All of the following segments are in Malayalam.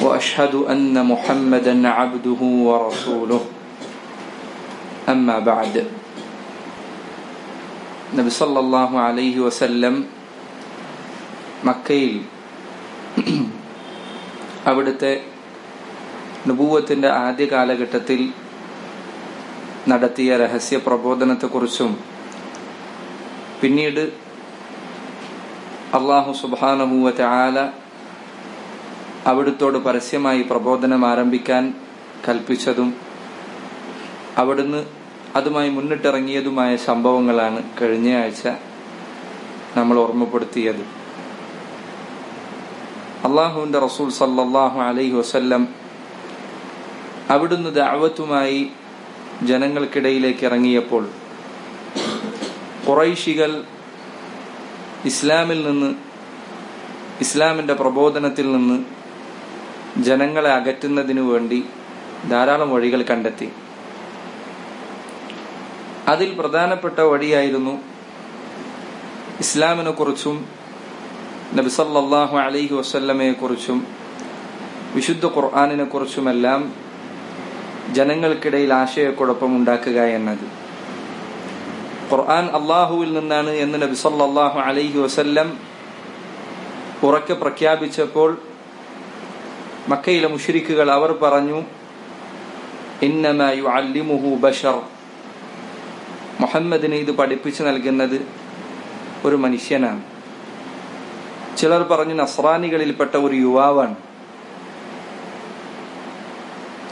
واشهد ان محمدا عبده ورسوله اما بعد നബി സല്ലല്ലാഹു അലൈഹി വസല്ലം മക്കയിൽ അവിടുത്തെ നുബൂവത്തിന്റെ ആദ്യ കാലഘട്ടത്തിൽ നടത്തിയ രഹസ്യ പ്രബോധനത്തെക്കുറിച്ചും പിന്നീട് അള്ളാഹു സുബാനഹുവ ആല അവിടുത്തോട് പരസ്യമായി പ്രബോധനം ആരംഭിക്കാൻ കൽപ്പിച്ചതും അവിടുന്ന് അതുമായി മുന്നിട്ടിറങ്ങിയതുമായ സംഭവങ്ങളാണ് കഴിഞ്ഞയാഴ്ച നമ്മൾ ഓർമ്മപ്പെടുത്തിയത്. അള്ളാഹുവിന്റെ റസൂൽ സല്ലാഹു അലൈഹി വസല്ലം അവിടുന്ന് ദാവത്തുമായി ജനങ്ങൾക്കിടയിലേക്ക് ഇറങ്ങിയപ്പോൾ കുറൈശികൾ ഇസ്ലാമിൽ നിന്ന് ഇസ്ലാമിന്റെ പ്രബോധനത്തിൽ നിന്ന് ജനങ്ങളെ അകറ്റുന്നതിനു വേണ്ടി ധാരാളം വഴികൾ കണ്ടെത്തി. അതിൽ പ്രധാനപ്പെട്ട വഴിയായിരുന്നു ഇസ്ലാമിനെ കുറിച്ചും നബിസല്ലാഹു അലൈഹി വസ്ല്ലമയെ കുറിച്ചും വിശുദ്ധ ഖുർആാനിനെ കുറിച്ചുമെല്ലാം ജനങ്ങൾക്കിടയിൽ ആശയക്കുഴപ്പം ഉണ്ടാക്കുക എന്നത്. ഖുർആൻ അള്ളാഹുവിൽ നിന്നാണ് എന്ന് നബിസല്ലാഹു അലഹി വസല്ലം ഉറക്കെ പ്രഖ്യാപിച്ചപ്പോൾ മക്കയിലെ മുഷരിക്കുകൾ അവർ പറഞ്ഞു ഇന്നമയു അല്ലിമുഹു ബഷർ. മുഹമ്മദിനെ ഇത് പഠിപ്പിച്ചു നൽകുന്നത് ഒരു മനുഷ്യനാണ്. ചിലർ പറഞ്ഞു നസ്രാനികളിൽപ്പെട്ട ഒരു യുവാവാണ്.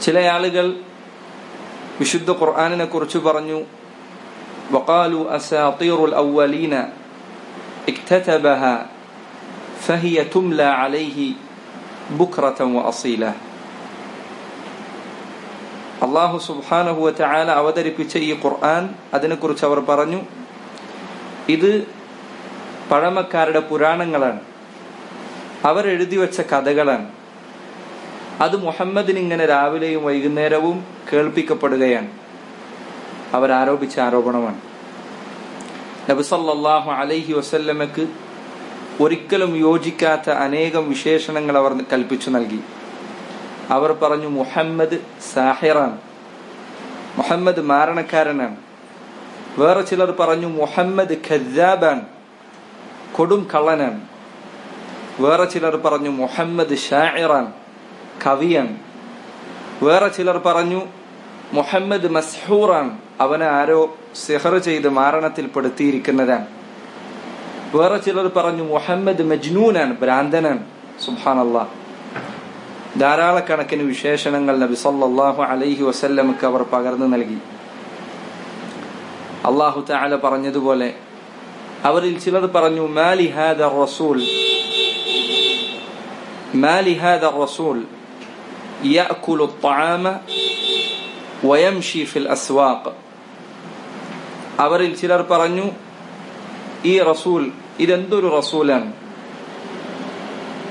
ചില ആളുകൾ വിശുദ്ധ ഖുർആാനിനെ കുറിച്ച് പറഞ്ഞു വഖാലു അസാത്തീറുൽ അവലീന ഇക്തബഹ ഫഹിയ തുംല അലൈഹി ബുക്രത അസീല. അള്ളാഹു സുബാനഹുവ ചായാല അവതരിപ്പിച്ച ഈ ഖുർആൻ അതിനെക്കുറിച്ച് അവർ പറഞ്ഞു ഇത് പഴമക്കാരുടെ പുരാണങ്ങളാണ്. അവരെഴുതി വെച്ച കഥകളാണ്. അത് മുഹമ്മദിന് ഇങ്ങനെ രാവിലെയും വൈകുന്നേരവും കേൾപ്പിക്കപ്പെടുകയാണ്. അവരാരോപിച്ച ആരോപണമാണ്. നബിസല്ലാഹു അലൈഹി വസല്ലമക്ക് ഒരിക്കലും യോജിക്കാത്ത അനേകം വിശേഷണങ്ങൾ അവർ കൽപ്പിച്ചു നൽകി. അവർ പറഞ്ഞു മുഹമ്മദ് സാഹിറാണ്. മുഹമ്മദ് മാരണക്കാരനാണ്. വേറെ ചിലർ പറഞ്ഞു മുഹമ്മദ് ഖജാബാണ് കൊടും കള്ളനാണ്. വേറെ ചിലർ പറഞ്ഞു മുഹമ്മദ് ഷാഇറാൻ കവിയാണ്. വേറെ ചിലർ പറഞ്ഞു മുഹമ്മദ് മസ്ഹൂറാണ്. അവനെ ആരോ സെഹർ ചെയ്ത് മാരണത്തിൽപ്പെടുത്തിയിരിക്കുന്നതാണ്. വേറെ ചിലർ പറഞ്ഞു മുഹമ്മദ് മജ്നൂനാണ് ഭ്രാന്തനാണ് സുബാനല്ലാ ധാരാളക്കണക്കിന് വിശേഷണങ്ങൾ നബി സല്ലാഹു അലൈഹി വസല്ലമക്ക് അവർ പകർന്നു നൽകി അള്ളാഹു താല പറഞ്ഞതുപോലെ അവരിൽ ചിലർ പറഞ്ഞു മാലിഹാദ റസൂൽ മാലിഹാദ റസൂൽ يأكل الطعام ويمشي في الأسواق അവരിൽ ചിലർ പറഞ്ഞു ഈ റസൂൽ ഇതെന്തൊരു റസൂലാണ്?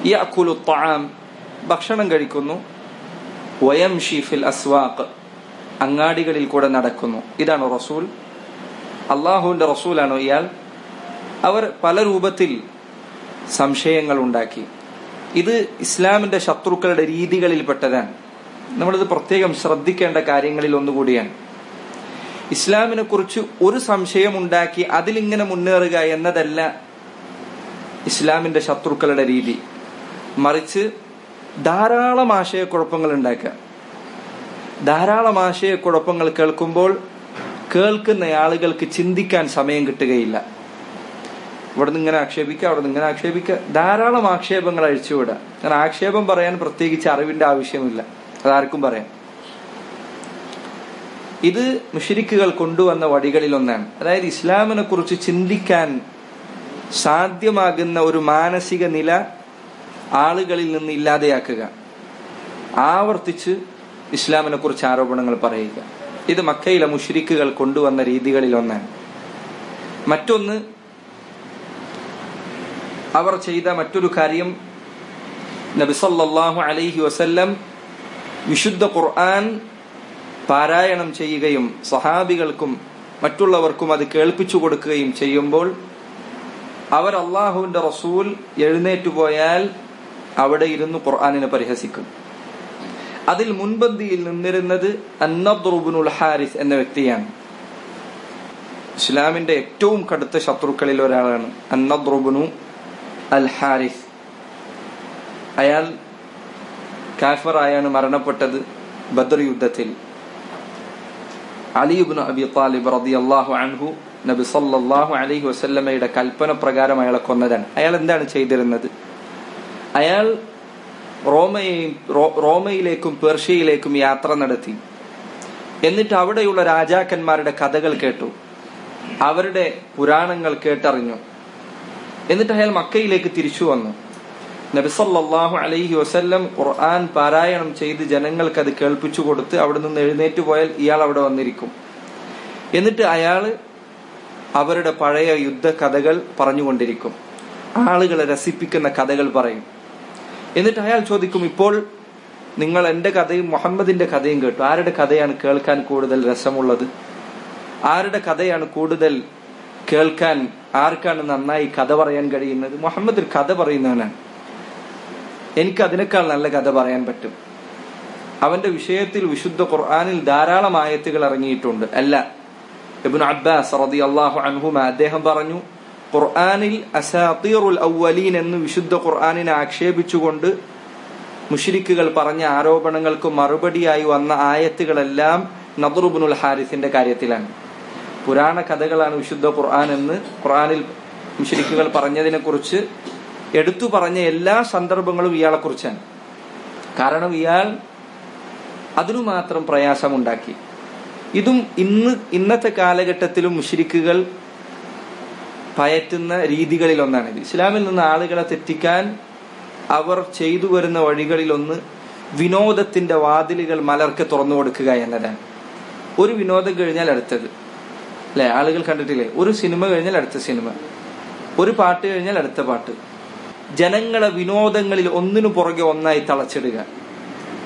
യാക്കുലു താം ഭക്ഷണം കഴിക്കുന്നു. വയം ഷീഫിൽ അസ്വാഖ് അങ്ങാടികളിൽ കൂടെ നടക്കുന്നു. ഇതാണ് റസൂൽ. അള്ളാഹുവിന്റെ റസൂലാണോ ഇയാൾ. അവർ പല രൂപത്തിൽ സംശയങ്ങൾ ഉണ്ടാക്കി. ഇത് ഇസ്ലാമിന്റെ ശത്രുക്കളുടെ രീതികളിൽപ്പെട്ടതാണ്. നമ്മളിത് പ്രത്യേകം ശ്രദ്ധിക്കേണ്ട കാര്യങ്ങളിൽ ഒന്നുകൂടിയാണ്. ഇസ്ലാമിനെ കുറിച്ച് ഒരു സംശയം ഉണ്ടാക്കി അതിലിങ്ങനെ മുന്നേറുക എന്നതല്ല ഇസ്ലാമിന്റെ ശത്രുക്കളുടെ രീതി. മറിച്ച് ധാരാളം ആശയക്കുഴപ്പങ്ങൾ ഉണ്ടാക്കുക. ധാരാളം ആശയക്കുഴപ്പങ്ങൾ കേൾക്കുമ്പോൾ കേൾക്കുന്ന ആളുകൾക്ക് ചിന്തിക്കാൻ സമയം കിട്ടുകയില്ല. ഇവിടെ നിന്ന് ഇങ്ങനെ ആക്ഷേപിക്കുക അവിടെ നിന്ന് ഇങ്ങനെ ആക്ഷേപിക്കുക. ധാരാളം ആക്ഷേപങ്ങൾ അഴിച്ചുവിടുക. കാരണം ആക്ഷേപം പറയാൻ പ്രത്യേകിച്ച് അറിവിന്റെ ആവശ്യമില്ല. അതാർക്കും പറയാം. ഇത് മുഷരിക്കുകൾ കൊണ്ടുവന്ന വഴികളിൽ ഒന്നാണ് അതായത് ഇസ്ലാമിനെ കുറിച്ച് ചിന്തിക്കാൻ സാധ്യമാകുന്ന ഒരു മാനസിക നില ആളുകളിൽ നിന്ന് ഇല്ലാതെയാക്കുക. ആവർത്തിച്ച് ഇസ്ലാമിനെ കുറിച്ച് ആരോപണങ്ങൾ പറയുക. ഇത് മക്കയിലെ മുഷരിക്കുകൾ കൊണ്ടുവന്ന രീതികളിൽ ഒന്നാണ് മറ്റൊന്ന് അവർ ചെയ്ത മറ്റൊരു കാര്യം നബിസല്ലാഹു അലൈഹി വസല്ലം വിശുദ്ധ ഖുർആൻ പാരായണം ചെയ്യുകയും സഹാബികൾക്കും മറ്റുള്ളവർക്കും അത് കേൾപ്പിച്ചു കൊടുക്കുകയും ചെയ്യുമ്പോൾ അവർ അള്ളാഹുവിന്റെ റസൂൽ എഴുന്നേറ്റു പോയാൽ അവിടെ ഇരുന്ന് ഖുർആാനിനെ പരിഹസിക്കും. അതിൽ മുൻപന്തിയിൽ നിന്നിരുന്നത് അന്നദ്റുബുനുൽ ഹാരിസ് എന്ന വ്യക്തിയാണ്. ഇസ്ലാമിന്റെ ഏറ്റവും കടുത്ത ശത്രുക്കളിൽ ഒരാളാണ് അന്നദ്റുബുനു അൽ ഹാരിസ്. അയാൾ കാഫറായാണ് മരണപ്പെട്ടത് ബദർ യുദ്ധത്തിൽ. അലിയുബിന് അബി താലിബ് റതി അള്ളാഹു അൻഹു നബി സല്ലാഹു അലൈഹി വസല്ലമയുടെ കൽപ്പന പ്രകാരം അയാളെ കൊന്നതാണ്. അയാൾ എന്താണ് ചെയ്തിരുന്നത്? അയാൾ റോമയെയും റോമയിലേക്കും പേർഷ്യയിലേക്കും യാത്ര നടത്തി. എന്നിട്ട് അവിടെയുള്ള രാജാക്കന്മാരുടെ കഥകൾ കേട്ടു. അവരുടെ പുരാണങ്ങൾ കേട്ടറിഞ്ഞു. എന്നിട്ട് അയാൾ മക്കയിലേക്ക് തിരിച്ചു വന്നു. നബിസല്ലാഹു അലൈഹി വസല്ലം ഖുർആൻ പാരായണം ചെയ്ത് ജനങ്ങൾക്ക് അത് കേൾപ്പിച്ചു കൊടുത്ത് അവിടെ നിന്ന് എഴുന്നേറ്റ് പോയാൽ ഇയാൾ അവിടെ വന്നിരിക്കും. എന്നിട്ട് അയാൾ അവരുടെ പഴയ യുദ്ധ കഥകൾ പറഞ്ഞുകൊണ്ടിരിക്കും. ആളുകളെ രസിപ്പിക്കുന്ന കഥകൾ പറയും. എന്നിട്ട് അയാൾ ചോദിക്കും ഇപ്പോൾ നിങ്ങൾ എന്റെ കഥയും മുഹമ്മദിന്റെ കഥയും കേട്ടു. ആരുടെ കഥയാണ് കേൾക്കാൻ കൂടുതൽ രസമുള്ളത്? ആരുടെ കഥയാണ് കൂടുതൽ കേൾക്കാൻ ആർക്കാണ് നന്നായി കഥ പറയാൻ കഴിയുന്നത്? മുഹമ്മദ് കഥ പറയുന്നവനാണ്. എനിക്ക് അതിനേക്കാൾ നല്ല കഥ പറയാൻ പറ്റും. അവന്റെ വിഷയത്തിൽ വിശുദ്ധ ഖുർആാനിൽ ധാരാളം ആയത്തുകൾ ഇറങ്ങിയിട്ടുണ്ട്. അല്ല ഇബ്നു അബ്ബാസ് അള്ളാഹു അദ്ദേഹം പറഞ്ഞു ഖുർആാനിൽ അസാത്തീറുൽ ഔവലീൻ എന്ന് വിശുദ്ധ ഖുർആാനിനെ ആക്ഷേപിച്ചുകൊണ്ട് മുഷിരിക്കുകൾ പറഞ്ഞ ആരോപണങ്ങൾക്ക് മറുപടിയായി വന്ന ആയത്തുകളെല്ലാം നദറുബുനുൽ ഹാരിസിന്റെ കാര്യത്തിലാണ്. പുരാണ കഥകളാണ് വിശുദ്ധ ഖുർആൻ എന്ന് ഖുർആാനിൽ മുഷിരിക്കുകൾ പറഞ്ഞതിനെ കുറിച്ച് എടുത്തു പറഞ്ഞ എല്ലാ സന്ദർഭങ്ങളും ഇയാളെ കുറിച്ചാണ് കാരണം ഇയാൾ അതിനു മാത്രം പ്രയാസമുണ്ടാക്കി. ഇതും ഇന്ന് ഇന്നത്തെ കാലഘട്ടത്തിലും മുഷിരിക്കുകൾ പയറ്റുന്ന രീതികളിൽ ഒന്നാണിത് ഇസ്ലാമിൽ നിന്ന് ആളുകളെ തെറ്റിക്കാൻ അവർ ചെയ്തു വരുന്ന വഴികളിലൊന്ന് വിനോദത്തിന്റെ വാതിലുകൾ മലർക്ക് തുറന്നു കൊടുക്കുക എന്നതാണ്. ഒരു വിനോദം കഴിഞ്ഞാൽ അടുത്തത്. അല്ലെ? ആളുകൾ കണ്ടിട്ടില്ലേ? ഒരു സിനിമ കഴിഞ്ഞാൽ അടുത്ത സിനിമ. ഒരു പാട്ട് കഴിഞ്ഞാൽ അടുത്ത പാട്ട്. ജനങ്ങളെ വിനോദങ്ങളിൽ ഒന്നിനു പുറകെ ഒന്നായി തളച്ചിടുക.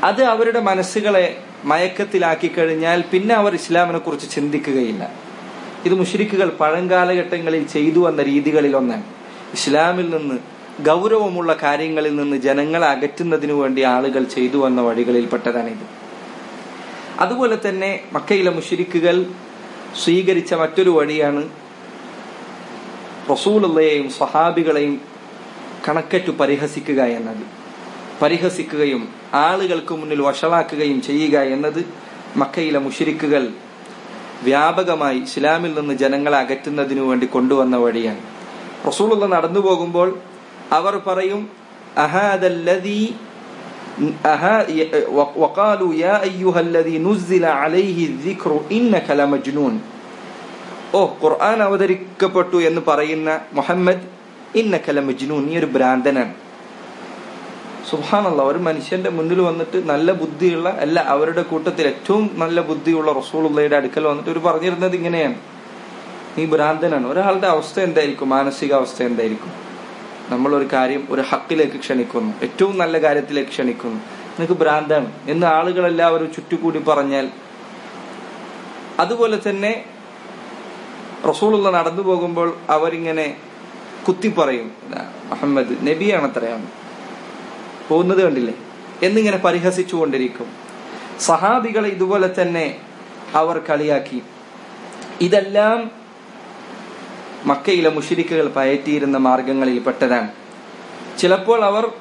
അത് അവരുടെ മനസ്സുകളെ മയക്കത്തിലാക്കി കഴിഞ്ഞാൽ പിന്നെ അവർ ഇസ്ലാമിനെ കുറിച്ച് ചിന്തിക്കുകയില്ല. ഇത് മുഷരിക്കുകൾ പഴങ്കാലഘട്ടങ്ങളിൽ ചെയ്തു വന്ന രീതികളിൽ ഒന്നാണ് ഇസ്ലാമിൽ നിന്ന് ഗൗരവമുള്ള കാര്യങ്ങളിൽ നിന്ന് ജനങ്ങളെ അകറ്റുന്നതിനു വേണ്ടി ആളുകൾ ചെയ്തു വന്ന വഴികളിൽപ്പെട്ടതാണിത് അതുപോലെ തന്നെ മക്കയിലെ മുഷരിക്കുകൾ സ്വീകരിച്ച മറ്റൊരു വഴിയാണ് റസൂലുള്ളയെയും സഹാബികളെയും കണക്കറ്റു പരിഹസിക്കുക എന്നത്. പരിഹസിക്കുകയും ആളുകൾക്ക് മുന്നിൽ വഷളാക്കുകയും ചെയ്യുക എന്നത് മക്കയിലെ മുഷിരിക്കുകൾ വ്യാപകമായി ഇസ്ലാമിൽ നിന്ന് ജനങ്ങളെ അകറ്റുന്നതിനു വേണ്ടി കൊണ്ടുവന്ന വഴിയാണ്. റസൂലുള്ള നടന്നു പോകുമ്പോൾ അവർ പറയും ഓ ഖുർആൻ അവതരിക്കപ്പെട്ടു എന്ന് പറയുന്ന മുഹമ്മദ് ഇന്നക്കല മജ്നൂൻ നീ ഒരു ഭ്രാന്തനാണ്. സുഹാനല്ല ഒരു മനുഷ്യന്റെ മുന്നിൽ വന്നിട്ട് നല്ല ബുദ്ധിയുള്ള അല്ല അവരുടെ കൂട്ടത്തിൽ ഏറ്റവും നല്ല ബുദ്ധിയുള്ള റസൂളുള്ളയുടെ അടുക്കൽ വന്നിട്ട് ഒരു പറഞ്ഞിരുന്നത് ഇങ്ങനെയാണ്. നീ ഭ്രാന്തനാണ്. ഒരാളുടെ അവസ്ഥ എന്തായിരിക്കും? മാനസികാവസ്ഥ എന്തായിരിക്കും? നമ്മൾ ഒരു കാര്യം ഒരു ഹക്കിലേക്ക് ക്ഷണിക്കുന്നു. ഏറ്റവും നല്ല കാര്യത്തിലേക്ക് ക്ഷണിക്കുന്നു. നിനക്ക് ഭ്രാന്താണ്. എന്ന് ആളുകളെല്ലാവരും ചുറ്റുകൂടി പറഞ്ഞാൽ അതുപോലെ തന്നെ റസൂളുള്ള നടന്നു പോകുമ്പോൾ അവരിങ്ങനെ കുത്തി പറയും. അഹമ്മദ് നബിയാണ് അത്രയാണ് പോകുന്നത് കണ്ടില്ലേ? എന്നിങ്ങനെ പരിഹസിച്ചു കൊണ്ടിരിക്കും. സഹാബികളെ ഇതുപോലെ തന്നെ അവർ കളിയാക്കി. ഇതെല്ലാം മക്കയിലെ മുഷിരിക്കുകൾ പയറ്റിയിരുന്ന മാർഗങ്ങളിൽ പെട്ടതാണ്. ചിലപ്പോൾ അവർ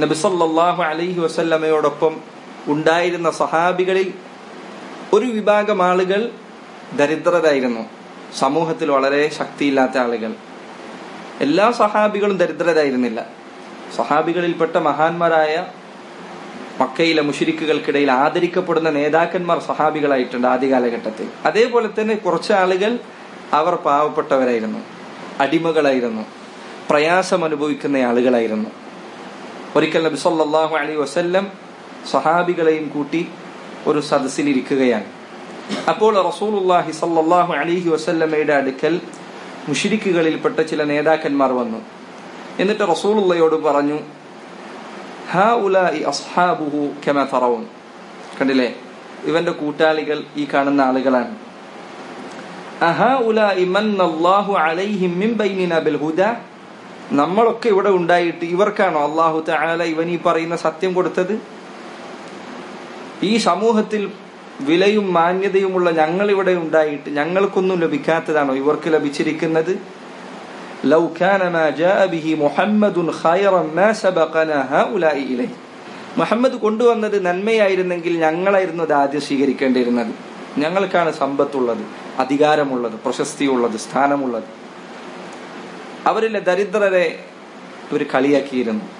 നബിസല്ലാഹു അലഹി വസല്ലമയോടൊപ്പം ഉണ്ടായിരുന്ന സഹാബികളിൽ ഒരു വിഭാഗം ആളുകൾ ദരിദ്രരായിരുന്നു. സമൂഹത്തിൽ വളരെ ശക്തിയില്ലാത്ത ആളുകൾ. എല്ലാ സഹാബികളും ദരിദ്രരായിരുന്നില്ല. സഹാബികളിൽപ്പെട്ട മഹാന്മാരായ മക്കയിലെ മുഷിരിക്കുകൾക്കിടയിൽ ആദരിക്കപ്പെടുന്ന നേതാക്കന്മാർ സഹാബികളായിട്ടുണ്ട് ആദ്യ കാലഘട്ടത്തിൽ അതേപോലെ തന്നെ കുറച്ച് ആളുകൾ അവർ പാവപ്പെട്ടവരായിരുന്നു. അടിമകളായിരുന്നു. പ്രയാസം അനുഭവിക്കുന്ന ആളുകളായിരുന്നു. ഒരിക്കൽ നബി സല്ലാഹു അലൈഹി വസല്ലം സഹാബികളെയും കൂട്ടി ഒരു സദസ്സിലിരിക്കുകയാണ്. അപ്പോൾ റസൂലുള്ളാഹി അലിഹി വസല്ലമയുടെ അടുക്കൽ മുഷിരിക്കുകളിൽപ്പെട്ട ചില നേതാക്കന്മാർ വന്നു. എന്നിട്ട് റസൂലുള്ളയോട് പറഞ്ഞു ഹാ ഉലായി അസ്ഹാബുഹു കെമ കണ്ടില്ലേ? ഇവന്റെ കൂട്ടാളികൾ ഈ കാണുന്ന ആളുകളാണ്. നമ്മളൊക്കെ ഇവിടെ ഉണ്ടായിട്ട് ഇവർക്കാണോ അള്ളാഹു തആല ഇവൻ ഈ പറയുന്ന സത്യം കൊടുത്തത്? ഈ സമൂഹത്തിൽ വിലയും മാന്യതയുമുള്ള ഞങ്ങൾ ഇവിടെ ഉണ്ടായിട്ട് ഞങ്ങൾക്കൊന്നും ലഭിക്കാത്തതാണോ? ഇവർക്ക് ലഭിച്ചിരിക്കുന്നത്? മുഹമ്മദുൻ ഇലൈഹി. മുഹമ്മദ് കൊണ്ടുവന്നത് നന്മയായിരുന്നെങ്കിൽ ഞങ്ങളായിരുന്നു അത് ആദ്യം സ്വീകരിക്കേണ്ടിയിരുന്നത്. ഞങ്ങൾക്കാണ് സമ്പത്തുള്ളത് അധികാരമുള്ളത് പ്രശസ്തിയുള്ളത് സ്ഥാനമുള്ളത്. അവരിലെ ദരിദ്രരെ ഇവർ കളിയാക്കിയിരുന്നു.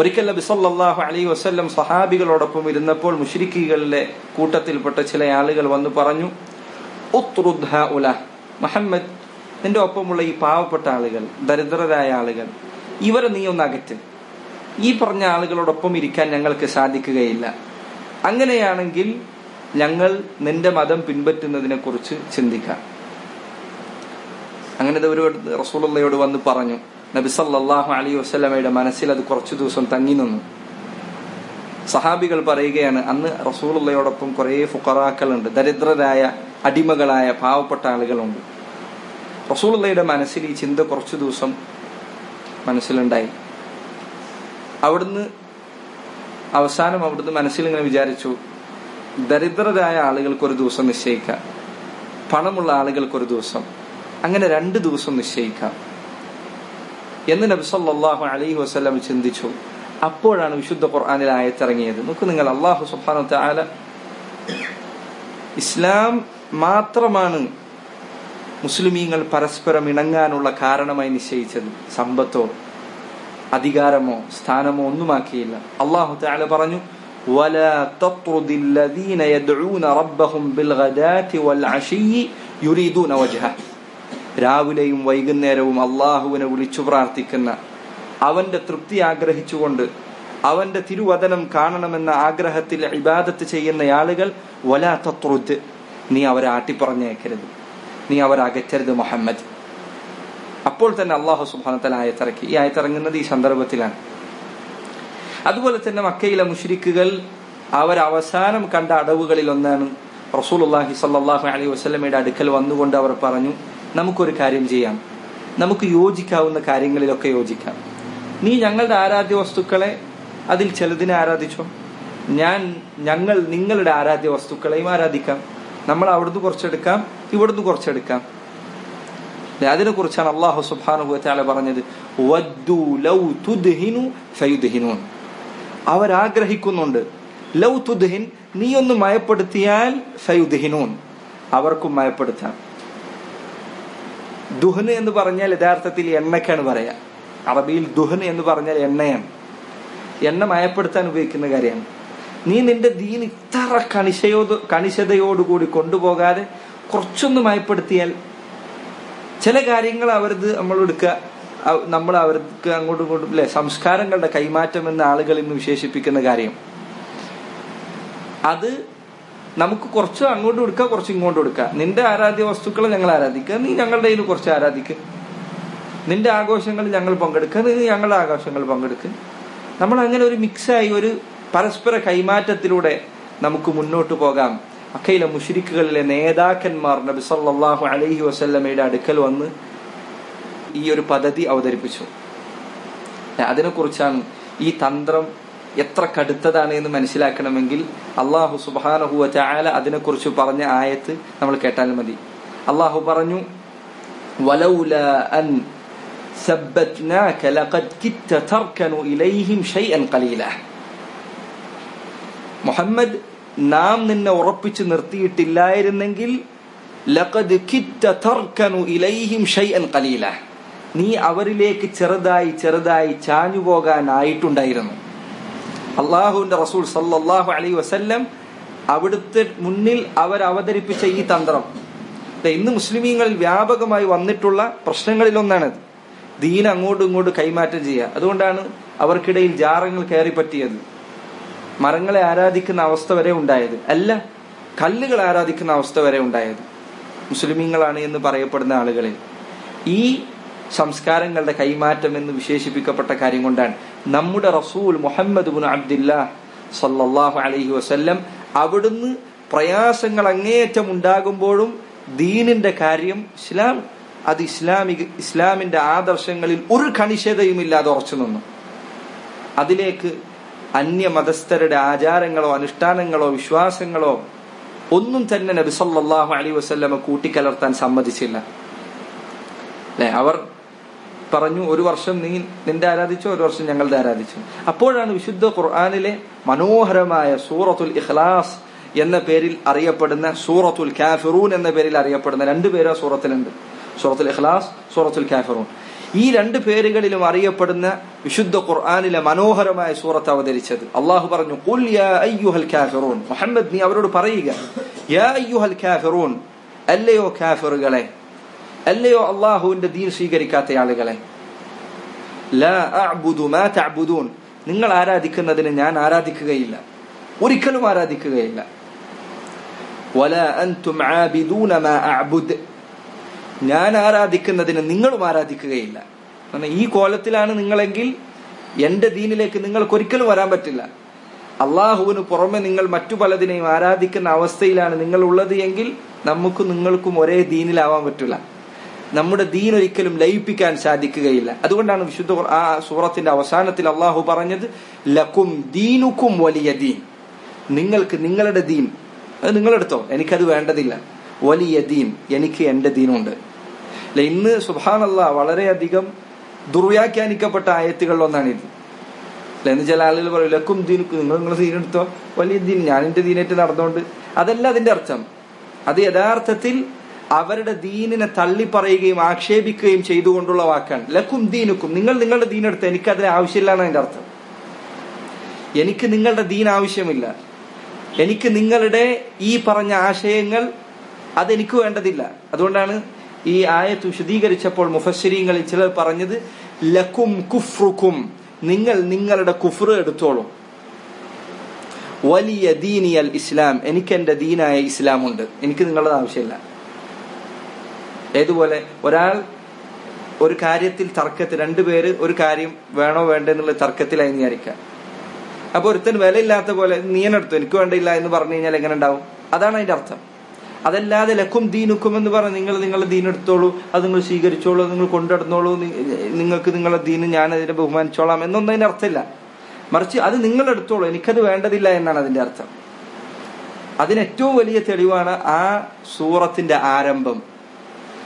ഒരിക്കൽ നബി സല്ലല്ലാഹു അലൈഹി വസല്ലം സഹാബികളോടൊപ്പം ഇരുന്നപ്പോൾ മുശ്രിക്കുകളിലെ കൂട്ടത്തിൽപ്പെട്ട ചില ആളുകൾ വന്നു പറഞ്ഞു ഉത്രുദ് ഉല മുഹമ്മദ് നിന്റെ ഒപ്പമുള്ള ഈ പാവപ്പെട്ട ആളുകൾ ദരിദ്രരായ ആളുകൾ ഇവരെ നീ ഒന്ന് അകറ്റ്. ഈ പറഞ്ഞ ആളുകളോടൊപ്പം ഇരിക്കാൻ ഞങ്ങൾക്ക് സാധിക്കുകയില്ല. അങ്ങനെയാണെങ്കിൽ ഞങ്ങൾ നിന്റെ മതം പിൻപറ്റുന്നതിനെ കുറിച്ച് ചിന്തിക്കാം. അങ്ങനെ ഒരു റസൂലുള്ളയോട് വന്ന് പറഞ്ഞു നബി സല്ലല്ലാഹു അലൈഹി വസല്ലമയുടെ മനസ്സിൽ അത് കുറച്ചു ദിവസം തങ്ങി നിന്നു. സഹാബികൾ പറയുകയാണ് അന്ന് റസൂലുള്ളയോടൊപ്പം കുറേ ഫുക്കറാക്കളുണ്ട് ദരിദ്രരായ അടിമകളായ പാവപ്പെട്ട ആളുകളുണ്ട്. റസൂലുള്ളയുടെ മനസ്സിൽ ഈ ചിന്ത കുറച്ചു ദിവസം മനസ്സിലുണ്ടായി. അവിടുന്ന് അവസാനം അവിടുന്ന് മനസ്സിൽ ഇങ്ങനെ വിചാരിച്ചു ദരിദ്രരായ ആളുകൾക്ക് ഒരു ദിവസം നിശ്ചയിക്കാം. പണമുള്ള ആളുകൾക്ക് ഒരു ദിവസം. അങ്ങനെ രണ്ട് ദിവസം നിശ്ചയിക്കാം. എന്ന് നബി സല്ലല്ലാഹു അലൈഹി വസല്ലം ചിന്തിച്ചു അപ്പോഴാണ് വിശുദ്ധ ഖുർആനിൽ ആയത്തിറങ്ങിയത് നോക്കൂ നിങ്ങൾ അള്ളാഹു സുബ്ഹാനഹു തആല ഇസ്ലാം മാത്രമാണ് മുസ്ലിമീങ്ങൾ പരസ്പരം ഇണങ്ങാനുള്ള കാരണമായി നിശ്ചയിച്ചത് സമ്പത്തോ അധികാരമോ സ്ഥാനമോ ഒന്നുമാക്കിയില്ല അള്ളാഹു തആല പറഞ്ഞു ولا تطرد الذين يدعون ربهم بالغداة والعشي يريدون وجهه രാവിലെയും വൈകുന്നേരവും അള്ളാഹുവിനെ വിളിച്ചു പ്രാർത്ഥിക്കുന്ന അവന്റെ തൃപ്തി ആഗ്രഹിച്ചുകൊണ്ട് അവന്റെ തിരുവചനം കാണണമെന്ന ആഗ്രഹത്തിൽ ഇബാദത്ത് ചെയ്യുന്ന ആളുകൾ വലാ നീ അവരെ ആട്ടിപ്പറഞ്ഞേക്കരുത് നീ അവരെ അകറ്റരുത് മുഹമ്മദ് അപ്പോൾ തന്നെ അള്ളാഹു സുബാനത്തല ആയത്തിറക്കി. ഈ ആയത്തിറങ്ങുന്നത് ഈ സന്ദർഭത്തിലാണ്. അതുപോലെ തന്നെ മക്കയിലെ മുഷ്രിക്കുകൾ അവരവസാനം കണ്ട അടവുകളിൽ ഒന്നാണ് റസൂൽ അള്ളാഹി സല്ലാഹു അലൈഹി വസല്ലമയുടെ അടുക്കൽ വന്നുകൊണ്ട് അവർ പറഞ്ഞു നമുക്കൊരു കാര്യം ചെയ്യാം. നമുക്ക് യോജിക്കാവുന്ന കാര്യങ്ങളിലൊക്കെ യോജിക്കാം. നീ ഞങ്ങളുടെ ആരാധ്യ വസ്തുക്കളെ അതിൽ ചിലതിനെ ആരാധിച്ചോ? ഞാൻ ഞങ്ങൾ നിങ്ങളുടെ ആരാധ്യ വസ്തുക്കളെയും ആരാധിക്കാം. നമ്മൾ അവിടുന്ന് കുറച്ചെടുക്കാം ഇവിടുന്ന് കുറച്ചെടുക്കാം. അതിനെ കുറിച്ചാണ് അള്ളാഹു സുബ്ഹാനഹു വതആല പറഞ്ഞത് അവരാഗ്രഹിക്കുന്നുണ്ട് ലൗ തുദ്ഹിൻ നീ ഒന്ന് മയപ്പെടുത്തിയാൽ അവർക്കും മയപ്പെടുത്താം. ദുഹന് എന്ന് പറഞ്ഞാൽ യഥാർത്ഥത്തിൽ എണ്ണക്കാണ് പറയാ. അറബിയിൽ ദുഹന് എന്ന് പറഞ്ഞാൽ എണ്ണയാണ്. എണ്ണ മയപ്പെടുത്താൻ ഉപയോഗിക്കുന്ന കാര്യമാണ്. നീ നിന്റെ ദീൻ ഇത്ര കണിശയോട് കണിശതയോടുകൂടി കൊണ്ടുപോകാതെ കുറച്ചൊന്ന് മയപ്പെടുത്തിയാൽ ചില കാര്യങ്ങൾ അവരത് നമ്മൾ എടുക്കുക നമ്മൾ അവർക്ക് അങ്ങോട്ടും ഇങ്ങോട്ടും അല്ലെ സംസ്കാരങ്ങളുടെ കൈമാറ്റം എന്ന ആളുകൾ ഇന്ന് വിശേഷിപ്പിക്കുന്ന കാര്യം. അത് നമുക്ക് കുറച്ച് അങ്ങോട്ട് കൊടുക്കുക കുറച്ച് ഇങ്ങോട്ട് കൊടുക്കുക നിന്റെ ആരാധ്യ വസ്തുക്കളെ ഞങ്ങൾ ആരാധിക്കുക. നീ ഞങ്ങളുടെ കയ്യിൽ കുറച്ച് ആരാധിക്കുക നിന്റെ ആഘോഷങ്ങൾ ഞങ്ങൾ പങ്കെടുക്കുക. നീ ഞങ്ങളുടെ ആഘോഷങ്ങൾ പങ്കെടുക്കുക നമ്മൾ അങ്ങനെ ഒരു മിക്സായി ഒരു പരസ്പര കൈമാറ്റത്തിലൂടെ നമുക്ക് മുന്നോട്ട് പോകാം. അക്കയിലെ മുഷിരിക്കുകളിലെ നേതാക്കന്മാർ നബി സല്ലല്ലാഹു അലൈഹി വസല്ലമയുടെ അടുക്കൽ വന്ന് ഈ ഒരു പദ്ധതി അവതരിപ്പിച്ചു. അതിനെക്കുറിച്ചാണ് ഈ തന്ത്രം എത്ര കടുത്തതാണ് എന്ന് മനസ്സിലാക്കണമെങ്കിൽ അള്ളാഹു സുബാനഹുവ ചായാല അതിനെക്കുറിച്ച് പറഞ്ഞ ആയത്ത് നമ്മൾ കേട്ടാൽ മതി. അള്ളാഹു പറഞ്ഞു അൻ മുഹമ്മദ് നാം നിന്നെ ഉറപ്പിച്ചു നിർത്തിയിട്ടില്ലായിരുന്നെങ്കിൽ നീ അവരിലേക്ക് ചെറുതായി ചെറുതായി ചാഞ്ഞു പോകാനായിട്ടുണ്ടായിരുന്നു അള്ളാഹുവിന്റെ റസൂൽ സല്ലാഹു അലൈ വസല്ലം അവിടുത്തെ മുന്നിൽ അവർ അവതരിപ്പിച്ച ഈ തന്ത്രം. ഇന്ന് മുസ്ലിമീങ്ങളിൽ വ്യാപകമായി വന്നിട്ടുള്ള പ്രശ്നങ്ങളിൽ ഒന്നാണ് ദീൻ അങ്ങോട്ടും ഇങ്ങോട്ടും കൈമാറ്റം ചെയ്യുക. അതുകൊണ്ടാണ് അവർക്കിടയിൽ ജാറങ്ങൾ കയറി പറ്റിയത്. മരങ്ങളെ ആരാധിക്കുന്ന അവസ്ഥ വരെ ഉണ്ടായത്. അല്ല കല്ലുകൾ ആരാധിക്കുന്ന അവസ്ഥ വരെ ഉണ്ടായത്. മുസ്ലിമീങ്ങളാണ് എന്ന് പറയപ്പെടുന്ന ആളുകളിൽ ഈ സംസ്കാരങ്ങളുടെ കൈമാറ്റം എന്ന് വിശേഷിപ്പിക്കപ്പെട്ട കാര്യം കൊണ്ടാണ്. നമ്മുടെ റസൂൽ മുഹമ്മദ് ബുൻ അബ്ദില്ലാ സല്ലല്ലാഹു അലൈഹി വസല്ലം അവിടുന്ന് പ്രയാസങ്ങൾ അങ്ങേയറ്റം ഉണ്ടാകുമ്പോഴും ദീനിന്റെ കാര്യം ഇസ്ലാം അത് ഇസ്ലാമിക ഇസ്ലാമിന്റെ ആദർശങ്ങളിൽ ഒരു കണിശതയും ഇല്ലാതെ ഉറച്ചു നിന്നു. അതിലേക്ക് അന്യമതസ്ഥരുടെ ആചാരങ്ങളോ അനുഷ്ഠാനങ്ങളോ വിശ്വാസങ്ങളോ ഒന്നും തന്നെ നബി സല്ലല്ലാഹു അലൈഹി വസല്ലമ കൂട്ടിക്കലർത്താൻ സമ്മതിച്ചില്ല. അല്ലെ? അവർ പറഞ്ഞു ഒരു വർഷം നീ നിന്റെ ആരാധിച്ചു ഒരു വർഷം ഞങ്ങളുടെ ആരാധിച്ചു. അപ്പോഴാണ് വിശുദ്ധ ഖുർആാനിലെ മനോഹരമായ സൂറത്തുൽ ഇഖ്ലാസ് എന്ന പേരിൽ അറിയപ്പെടുന്ന സൂറത്തുൽ കാഫിറൂൻ എന്ന പേരിൽ അറിയപ്പെടുന്ന രണ്ട് പേര് ആ സൂറത്തിലുണ്ട്. സൂറത്തുൽ ഇഖ്ലാസ് സൂറത്തുൽ കാഫിറൂൻ. ഈ രണ്ട് പേരുകളിലും അറിയപ്പെടുന്ന വിശുദ്ധ ഖുർആാനിലെ മനോഹരമായ സൂറത്ത് അവതരിച്ചത്. അള്ളാഹു പറഞ്ഞു "ഖുൽ യാ കാഫിറൂൻ. മുഹമ്മദ് നീ അവരോട് പറയുക യാ കാഫിറൂൻ അല്ലയോ കാഫിറുകളെ അല്ലയോ അള്ളാഹുവിന്റെ ദീൻ സ്വീകരിക്കാത്ത ആളുകളെ? മാ നിങ്ങൾ ആരാധിക്കുന്നതിന് ഞാൻ ആരാധിക്കുകയില്ല. ഒരിക്കലും ആരാധിക്കുകയില്ല. അൻതും മാ ഞാൻ ആരാധിക്കുന്നതിന് നിങ്ങളും ആരാധിക്കുകയില്ല. ഈ കോലത്തിലാണ് നിങ്ങളെങ്കിൽ എന്റെ ദീനിലേക്ക് നിങ്ങൾക്ക് ഒരിക്കലും വരാൻ പറ്റില്ല. അള്ളാഹുവിന് പുറമെ നിങ്ങൾ മറ്റു പലതിനെയും ആരാധിക്കുന്ന അവസ്ഥയിലാണ് നിങ്ങൾ ഉള്ളത് എങ്കിൽ നമുക്ക് നിങ്ങൾക്കും ഒരേ ദീനിലാവാൻ പറ്റില്ല. നമ്മുടെ ദീൻ ഒരിക്കലും ലയിപ്പിക്കാൻ സാധിക്കുകയില്ല. അതുകൊണ്ടാണ് വിശുദ്ധ ആ സൂറത്തിന്റെ അവസാനത്തിൽ അള്ളാഹു പറഞ്ഞത് ലക്കും ദീനുക്കും വലിയ ദീൻ. നിങ്ങൾക്ക് നിങ്ങളുടെ ദീൻ അത് നിങ്ങളെടുത്തോ? എനിക്കത് വേണ്ടതില്ല. വലിയ ദീൻ എനിക്ക് എന്റെ ദീനുണ്ട്. അല്ലെ ഇന്ന് സുബാനല്ല വളരെയധികം ദുർവ്യാഖ്യാനിക്കപ്പെട്ട ആയത്തുകളിൽ അല്ലെ എന്ന് ചില ആളുകൾ പറയും ലക്കും ദീനുക്കും നിങ്ങൾ നിങ്ങളുടെ ദീൻ എടുത്തോ? വലിയ ദീൻ ഞാൻ എന്റെ ദീനായിട്ട് നടന്നുകൊണ്ട് അതല്ല അതിന്റെ അർത്ഥം. അത് യഥാർത്ഥത്തിൽ അവരുടെ ദീനിനെ തള്ളി പറയുകയും ആക്ഷേപിക്കുകയും ചെയ്തുകൊണ്ടുള്ള വാക്കാണ്. ലക്കും ദീനുക്കും. നിങ്ങൾ നിങ്ങളുടെ ദീൻ എടുത്ത് എനിക്കതിന് ആവശ്യമില്ല എന്നാണ് എന്റെ അർത്ഥം. എനിക്ക് നിങ്ങളുടെ ദീൻ ആവശ്യമില്ല. എനിക്ക് നിങ്ങളുടെ ഈ പറഞ്ഞ ആശയങ്ങൾ അതെനിക്ക് വേണ്ടതില്ല. അതുകൊണ്ടാണ് ഈ ആയത്ത് വിശദീകരിച്ചപ്പോൾ മുഫസ്സിരീങ്ങളിൽ ചിലർ പറഞ്ഞത് ലക്കും കുഫ്രുക്കും. നിങ്ങൾ നിങ്ങളുടെ കുഫ്റ് എടുത്തോളൂ. വലിയ ദീനിയൽ ഇസ്ലാം. എനിക്ക് എന്റെ ദീനായ ഇസ്ലാമുണ്ട്. എനിക്ക് നിങ്ങളുടെ ആവശ്യമില്ല. ഏതുപോലെ ഒരാൾ ഒരു കാര്യത്തിൽ തർക്കത്തിൽ രണ്ടുപേര് ഒരു കാര്യം വേണോ വേണ്ട എന്നുള്ള തർക്കത്തിലായി വിചാരിക്കുക. അപ്പൊ ഒരുത്തന് വിലയില്ലാത്ത പോലെ നീനെടുത്തു എനിക്ക് വേണ്ടിയില്ല എന്ന് പറഞ്ഞു കഴിഞ്ഞാൽ എങ്ങനെ ഉണ്ടാവും? അതാണ് അതിന്റെ അർത്ഥം. അതല്ലാതെ ലക്കും ദീനുക്കും എന്ന് പറഞ്ഞ് നിങ്ങൾ നിങ്ങളുടെ ദീൻ എടുത്തോളൂ അത് നിങ്ങൾ സ്വീകരിച്ചോളൂ നിങ്ങൾ കൊണ്ടുനടന്നോളൂ നിങ്ങൾക്ക് നിങ്ങളുടെ ദീന് ഞാൻ അതിനെ ബഹുമാനിച്ചോളാം എന്നൊന്നും അതിന്റെ അർത്ഥമില്ല. മറിച്ച് അത് നിങ്ങൾ എടുത്തോളൂ എനിക്കത് വേണ്ടതില്ല എന്നാണ് അതിന്റെ അർത്ഥം. അതിന് ഏറ്റവും വലിയ തെളിവാണ് ആ സൂറത്തിന്റെ ആരംഭം.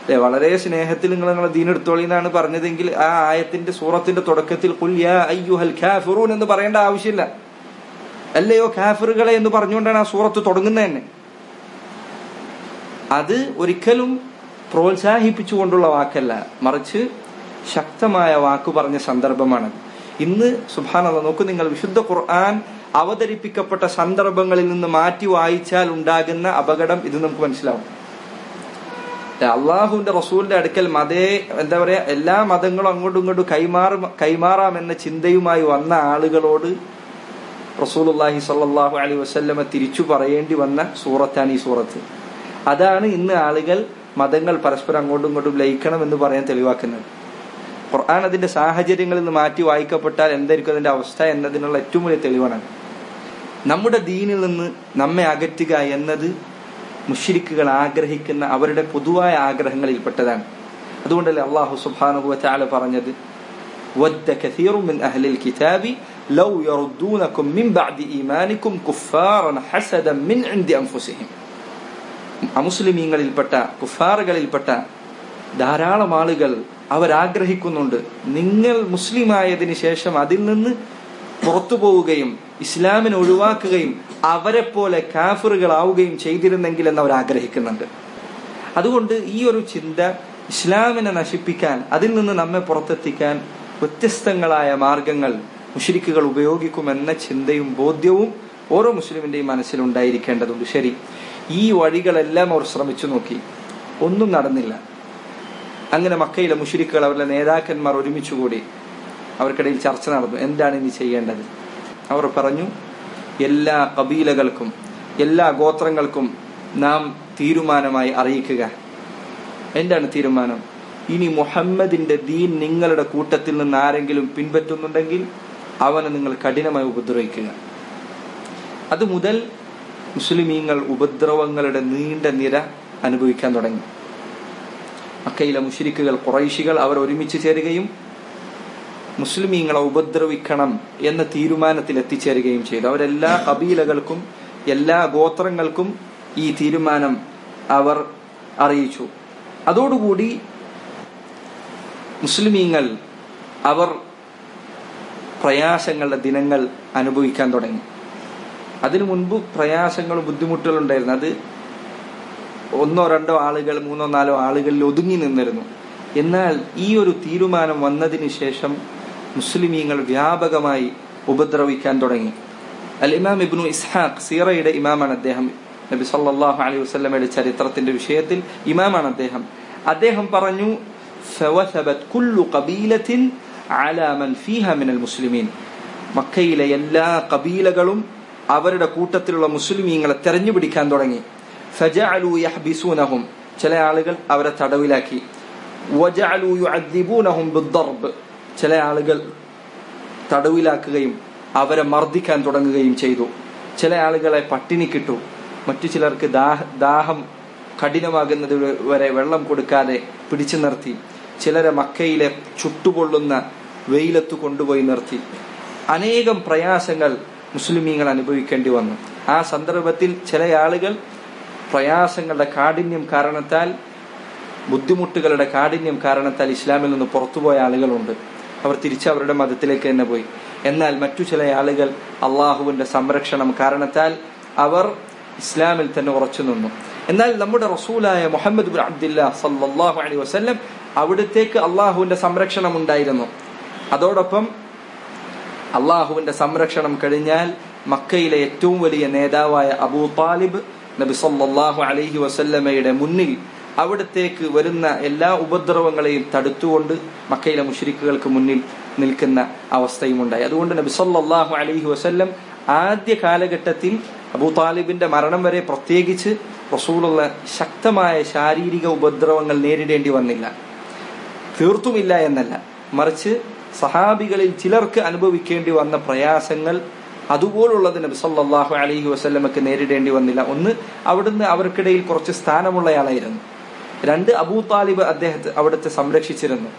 അല്ലെ വളരെ സ്നേഹത്തിൽ നിങ്ങൾ നിങ്ങളെ ദീനെടുത്തോളി എന്നാണ് പറഞ്ഞതെങ്കിൽ ആ ആയത്തിന്റെ സൂറത്തിന്റെ തുടക്കത്തിൽ "ഖുൽ യാ അയ്യുഹൽ കാഫിറൂൻ എന്ന് പറയേണ്ട ആവശ്യമില്ല. അല്ലയോ ഖാഫിറുകളെ എന്ന് പറഞ്ഞുകൊണ്ടാണ് ആ സൂറത്ത് തുടങ്ങുന്നത് തന്നെ അത് ഒരിക്കലും പ്രോത്സാഹിപ്പിച്ചുകൊണ്ടുള്ള വാക്കല്ല. മറിച്ച് ശക്തമായ വാക്ക് പറഞ്ഞ സന്ദർഭമാണ്. ഇന്ന് സുഭാനത നോക്കൂ നിങ്ങൾ വിശുദ്ധ ഖുർആൻ അവതരിപ്പിക്കപ്പെട്ട സന്ദർഭങ്ങളിൽ നിന്ന് മാറ്റി വായിച്ചാൽ ഉണ്ടാകുന്ന അപകടം ഇത് നമുക്ക് മനസ്സിലാവും. അള്ളാഹുവിന്റെ റസൂലിന്റെ അടുക്കൽ മതേ എന്താ പറയാ എല്ലാ മതങ്ങളും അങ്ങോട്ടും ഇങ്ങോട്ടും കൈമാറ കൈമാറാം എന്ന ചിന്തയുമായി വന്ന ആളുകളോട് റസൂലുള്ളാഹി സ്വല്ലല്ലാഹു അലൈഹി വസല്ലമ തിരിച്ചു പറയേണ്ടി വന്ന സൂറത്താണ് ഈ സൂറത്ത്. അതാണ് ഇന്ന് ആളുകൾ മതങ്ങൾ പരസ്പരം അങ്ങോട്ടും ഇങ്ങോട്ടും ലയിക്കണം എന്ന് പറയാൻ തെളിവാക്കുന്നത്. ഖുർആൻ അതിന്റെ സാഹചര്യങ്ങളിൽ നിന്ന് മാറ്റി വായിക്കപ്പെട്ടാൽ എന്തായിരിക്കും അതിന്റെ അവസ്ഥ എന്നതിനുള്ള ഏറ്റവും വലിയ തെളിവാണ്. നമ്മുടെ ദീനിൽ നിന്ന് നമ്മെ അകറ്റുക എന്നത് മുഷിരിക്കുകൾ ആഗ്രഹിക്കുന്ന അവരുടെ പൊതുവായ ആഗ്രഹങ്ങളിൽപ്പെട്ടതാണ് അതുകൊണ്ടല്ലേ അള്ളാഹു സുബ്ഹാനഹു വതആല പറഞ്ഞത് ود كثير من أهل الكتاب لو يردونكم من بعد إيمانكم كفارا حسدا من عند أنفسهم അമുസ്ലിമീങ്ങളിൽപ്പെട്ട കുഫാറുകളിൽപ്പെട്ട ധാരാളം ആളുകൾ അവരാഗ്രഹിക്കുന്നുണ്ട് നിങ്ങൾ മുസ്ലിമായതിനു ശേഷം അതിൽ നിന്ന് പുറത്തു പോവുകയും ഇസ്ലാമിനെ ഒഴിവാക്കുകയും അവരെ പോലെ കാഫറുകളാവുകയും ചെയ്തിരുന്നെങ്കിൽ എന്ന് അവർ ആഗ്രഹിക്കുന്നുണ്ട്. അതുകൊണ്ട് ഈ ഒരു ചിന്ത ഇസ്ലാമിനെ നശിപ്പിക്കാൻ അതിൽ നിന്ന് നമ്മെ പുറത്തെത്തിക്കാൻ വ്യത്യസ്തങ്ങളായ മാർഗങ്ങൾ മുഷരിക്കുകൾ ഉപയോഗിക്കുമെന്ന ചിന്തയും ബോധ്യവും ഓരോ മുസ്ലിമിന്റെയും മനസ്സിലുണ്ടായിരിക്കേണ്ടതുണ്ട്. ശരി ഈ വഴികളെല്ലാം അവർ ശ്രമിച്ചു നോക്കി. ഒന്നും നടന്നില്ല. അങ്ങനെ മക്കയിലെ മുഷരിക്കുകൾ അവരുടെ നേതാക്കന്മാർ ഒരുമിച്ചുകൂടി അവർക്കിടയിൽ ചർച്ച നടന്നു. എന്താണ് ഇനി ചെയ്യേണ്ടത്? അവർ പറഞ്ഞു എല്ലാ കബീലകൾക്കും എല്ലാ ഗോത്രങ്ങൾക്കും നാം തീരുമാനമായി അറിയിക്കുക. എന്താണ് തീരുമാനം? ഇനി മുഹമ്മദിന്റെ ദീൻ നിങ്ങളുടെ കൂട്ടത്തിൽ നിന്ന് ആരെങ്കിലും പിൻപറ്റുന്നുണ്ടെങ്കിൽ അവനെ നിങ്ങൾ കഠിനമായി ഉപദ്രവിക്കുക. അത് മുതൽ മുസ്ലിമീങ്ങൾ ഉപദ്രവങ്ങളുടെ നീണ്ട നിര അനുഭവിക്കാൻ തുടങ്ങി. മക്കയിലെ മുഷിരിക്കുകൾ കുറൈശികൾ അവർ ഒരുമിച്ച് ചേരുകയും മുസ്ലിമീങ്ങളെ ഉപദ്രവിക്കണം എന്ന തീരുമാനത്തിൽ എത്തിച്ചേരുകയും ചെയ്തു. അവരെല്ലാ കബീലകൾക്കും എല്ലാ ഗോത്രങ്ങൾക്കും ഈ തീരുമാനം അവർ അറിയിച്ചു. അതോടുകൂടി മുസ്ലിമീങ്ങൾ അവർ പ്രയാസങ്ങളുടെ ദിനങ്ങൾ അനുഭവിക്കാൻ തുടങ്ങി. അതിനു മുൻപ് പ്രയാസങ്ങളും ബുദ്ധിമുട്ടുകളും ഉണ്ടായിരുന്നു. അത് ഒന്നോ രണ്ടോ ആളുകൾ മൂന്നോ നാലോ ആളുകളിൽ ഒതുങ്ങി നിന്നിരുന്നു. എന്നാൽ ഈ ഒരു തീരുമാനം വന്നതിന് ശേഷം മുസ്ലിമീങ്ങൾ വ്യാപകമായി ഉപദ്രവിക്കാൻ തുടങ്ങി. അൽ ഇമാം ഇബ്നു ഇസ്ഹാഖ് സീറയുടെ ഇമാമാണ് അദ്ദേഹം നബി സല്ലല്ലാഹു അലൈഹി വസല്ലമയുടെ ചരിത്രത്തിന്റെ വിഷയത്തിൽ ഇമാമാണ് അദ്ദേഹം. അദ്ദേഹം പറഞ്ഞു മുസ്ലിമീൻ. മക്കയിലെ എല്ലാ കബീലകളും അവരുടെ കൂട്ടത്തിലുള്ള മുസ്ലിമീങ്ങളെ തെരഞ്ഞുപിടിക്കാൻ തുടങ്ങി. ചില ആളുകൾ അവരെ തടവിലാക്കി. ചില ആളുകൾ തടവിലാക്കുകയും അവരെ മർദ്ദിക്കാൻ തുടങ്ങുകയും ചെയ്തു. ചില ആളുകളെ പട്ടിണി കിട്ടു. മറ്റു ചിലർക്ക് ദാഹ കഠിനമാകുന്നത് വരെ വെള്ളം കൊടുക്കാതെ പിടിച്ചു നിർത്തി. ചിലരെ മക്കയിലെ ചുട്ടുപൊള്ളുന്ന വെയിലത്ത് കൊണ്ടുപോയി നിർത്തി. അനേകം പ്രയാസങ്ങൾ മുസ്ലിമീങ്ങൾ അനുഭവിക്കേണ്ടി വന്നു. ആ സന്ദർഭത്തിൽ ചില ആളുകൾ പ്രയാസങ്ങളുടെ കാഠിന്യം കാരണത്താൽ ബുദ്ധിമുട്ടുകളുടെ കാഠിന്യം കാരണത്താൽ ഇസ്ലാമിൽ നിന്ന് പുറത്തുപോയ ആളുകളുണ്ട്. അവർ തിരിച്ച് അവരുടെ മതത്തിലേക്ക് തന്നെ പോയി. എന്നാൽ മറ്റു ചില ആളുകൾ അള്ളാഹുവിന്റെ സംരക്ഷണം കാരണത്താൽ അവർ ഇസ്ലാമിൽ തന്നെ ഉറച്ചു നിന്നു. എന്നാൽ നമ്മുടെ റസൂലായ മുഹമ്മദ് അബ്ദില്ല സല്ലല്ലാഹു അലൈഹി വസല്ലം അവിടത്തേക്ക് അള്ളാഹുവിന്റെ സംരക്ഷണം ഉണ്ടായിരുന്നു. അതോടൊപ്പം അള്ളാഹുവിന്റെ സംരക്ഷണം കഴിഞ്ഞാൽ മക്കയിലെ ഏറ്റവും വലിയ നേതാവായ അബൂ താലിബ് നബി സല്ലാഹു അലൈഹി വസല്ലമയുടെ മുന്നിൽ അവിടത്തേക്ക് വരുന്ന എല്ലാ ഉപദ്രവങ്ങളെയും തടുത്തുകൊണ്ട് മക്കയിലെ മുഷരിക്കുകൾക്ക് മുന്നിൽ നിൽക്കുന്ന അവസ്ഥയും ഉണ്ടായി അതുകൊണ്ട് നബി സല്ലല്ലാഹു അലൈഹി വസല്ലം ആദ്യ കാലഘട്ടത്തിൽ അബൂ താലിബിന്റെ മരണം വരെ പ്രത്യേകിച്ച് റസൂലുള്ള ശക്തമായ ശാരീരിക ഉപദ്രവങ്ങൾ നേരിടേണ്ടി വന്നില്ല. തീർത്തുമില്ല എന്നല്ല. മറിച്ച് സഹാബികളിൽ ചിലർക്ക് അനുഭവിക്കേണ്ടി വന്ന പ്രയാസങ്ങൾ അതുപോലുള്ളത് നബി സല്ലാഹു അലൈഹി വസല്ലമക്ക് നേരിടേണ്ടി വന്നില്ല. ഒന്ന് അവിടുന്ന് അവർക്കിടയിൽ കുറച്ച് സ്ഥാനമുള്ളയാളായിരുന്നു രണ്ട് അബൂ താലിബ് അദ്ദേഹത്തെ അവിടുത്തെ സംരക്ഷിച്ചിരുന്നു.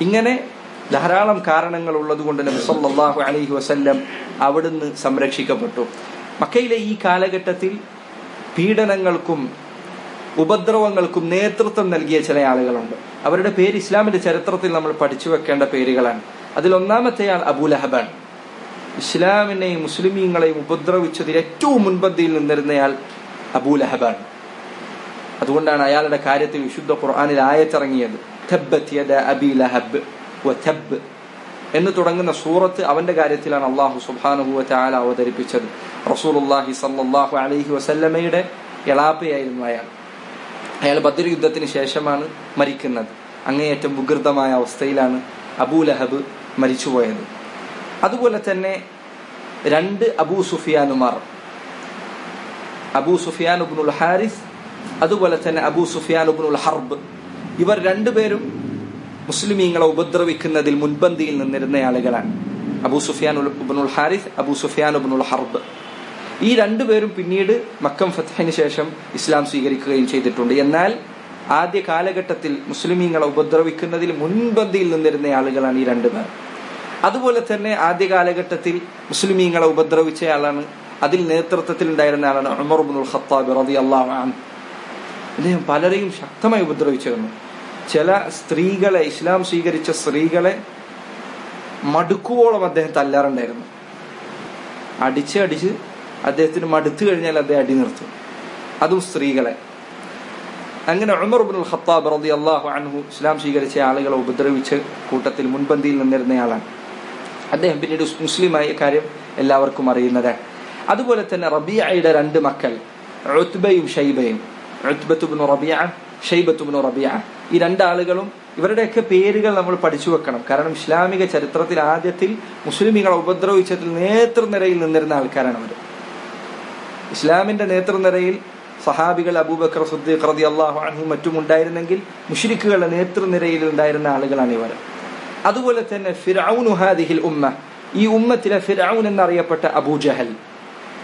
ഇങ്ങനെ ധാരാളം കാരണങ്ങൾ ഉള്ളതുകൊണ്ട് നബി സല്ലല്ലാഹു അലൈഹി വസല്ലം അവിടുന്ന് സംരക്ഷിക്കപ്പെട്ടു. മക്കയിലെ ഈ കാലഘട്ടത്തിൽ പീഡനങ്ങൾക്കും ഉപദ്രവങ്ങൾക്കും നേതൃത്വം നൽകിയ ചില ആളുകളുണ്ട്. അവരുടെ പേര് ഇസ്ലാമിന്റെ ചരിത്രത്തിൽ നമ്മൾ പഠിച്ചു വെക്കേണ്ട പേരുകളാണ്. അതിൽ ഒന്നാമത്തെയാൾ അബൂലഹബാൻ ഇസ്ലാമിനെയും മുസ്ലിമീങ്ങളെയും ഉപദ്രവിച്ചതിൽ ഏറ്റവും മുൻപന്തിയിൽ നിന്നിരുന്നയാൾ അബൂലഹബാൻ അതുകൊണ്ടാണ് അയാളുടെ കാര്യത്തിൽ വിശുദ്ധ ഖുർആാനിൽ ആയത്തിറങ്ങിയത്. ലഹബ് എന്ന് തുടങ്ങുന്ന സൂറത്ത് അവന്റെ കാര്യത്തിലാണ് അള്ളാഹു സുബ്ഹാനഹു വതആല അവതരിപ്പിച്ചത്. റസൂലുള്ളാഹി സല്ലാഹു അലൈഹി വസല്ലമയുടെ എളാപ്പയായിരുന്നു അയാൾ. അയാൾ ബദർ യുദ്ധത്തിന് ശേഷമാണ് മരിക്കുന്നത്. അങ്ങേയറ്റം വികൃതമായ അവസ്ഥയിലാണ് അബൂ ലഹബ് മരിച്ചുപോയത്. അതുപോലെ തന്നെ രണ്ട് അബൂ സുഫിയാനുമാർ. അബൂ സുഫിയാൻ ഉബ്നുൽ ഹാരിസ് അതുപോലെ തന്നെ അബൂ സുഫിയാൻ ഉബ്നുൽ ഹർബ് ഇവർ രണ്ടുപേരും മുസ്ലിമീങ്ങളെ ഉപദ്രവിക്കുന്നതിൽ മുൻപന്തിയിൽ നിന്നിരുന്ന ആളുകളാണ്. അബൂ സുഫിയാൻ ഉബ്നുൽ ഹാരിസ് അബൂ സുഫിയാൻ ഉബ്നുൽ ഹർബ് ഈ രണ്ടുപേരും പിന്നീട് മക്കം ഫത്തഹിന് ശേഷം ഇസ്ലാം സ്വീകരിക്കുകയും ചെയ്തിട്ടുണ്ട്. എന്നാൽ ആദ്യ കാലഘട്ടത്തിൽ മുസ്ലിമീങ്ങളെ ഉപദ്രവിക്കുന്നതിൽ മുൻപന്തിയിൽ നിന്നിരുന്ന ആളുകളാണ് ഈ രണ്ടുപേർ. അതുപോലെ തന്നെ ആദ്യ കാലഘട്ടത്തിൽ മുസ്ലിമീങ്ങളെ ഉപദ്രവിച്ചയാളാണ് അതിൽ നേതൃത്വത്തിൽ ഉണ്ടായിരുന്ന ആളാണ് ഉമർ ബുൽ ഖത്താബ് റതി അള്ളാഹു അദ്ദേഹം പലരെയും ശക്തമായി ഉപദ്രവിച്ചിരുന്നു. ചില സ്ത്രീകളെ ഇസ്ലാം സ്വീകരിച്ച സ്ത്രീകളെ മടുക്കുവോളം അദ്ദേഹം തല്ലാറുണ്ടായിരുന്നു. അടിച്ച് അടിച്ച് അദ്ദേഹത്തിന് മടുത്തു കഴിഞ്ഞാൽ അദ്ദേഹം അടി നിർത്തും. അതും സ്ത്രീകളെ. അങ്ങനെ ഉമർ ബുൽ ഖത്താബ് റതി അള്ളാഹു അൻഹു ഇസ്ലാം സ്വീകരിച്ച ആളുകളെ ഉപദ്രവിച്ച കൂട്ടത്തിൽ മുൻപന്തിയിൽ നിന്നിരുന്നയാളാണ്. അദ്ദേഹം പിന്നീട് മുസ്ലിമായ കാര്യം എല്ലാവർക്കും അറിയുന്നതാണ്. അതുപോലെ തന്നെ റബിയയുടെ രണ്ട് മക്കൾ ഋത്ബയും ഷൈബയും. ഉത്ബത്തുബിന് റബിയ ഷൈബത്തുബിന് റബിയ. ഈ രണ്ടാളുകളും ഇവരുടെയൊക്കെ പേരുകൾ നമ്മൾ പഠിച്ചു വെക്കണം. കാരണം ഇസ്ലാമിക ചരിത്രത്തിൽ ആദ്യത്തിൽ മുസ്ലിമികളെ ഉപദ്രവിച്ചതിൽ നേതൃനിരയിൽ നിന്നിരുന്ന ആൾക്കാരാണ് അവർ ഇസ്ലാമിന്റെ നേതൃനിരയിൽ സഹാബികൾ അബൂബക്കർ സുദ്ദീഖ് റതി അള്ളാഹു മറ്റും ഉണ്ടായിരുന്നെങ്കിൽ മുഷിരിക്കുകളുടെ നേതൃനിരയിൽ ഉണ്ടായിരുന്ന ആളുകളാണ് ഇവർ. അതുപോലെ തന്നെ ഫിറൌൻ ഹാദിഹിൽ ഉമ്മ. ഈ ഉമ്മത്തിലെ ഫിറൌൻ എന്നറിയപ്പെട്ട അബൂജഹൽ.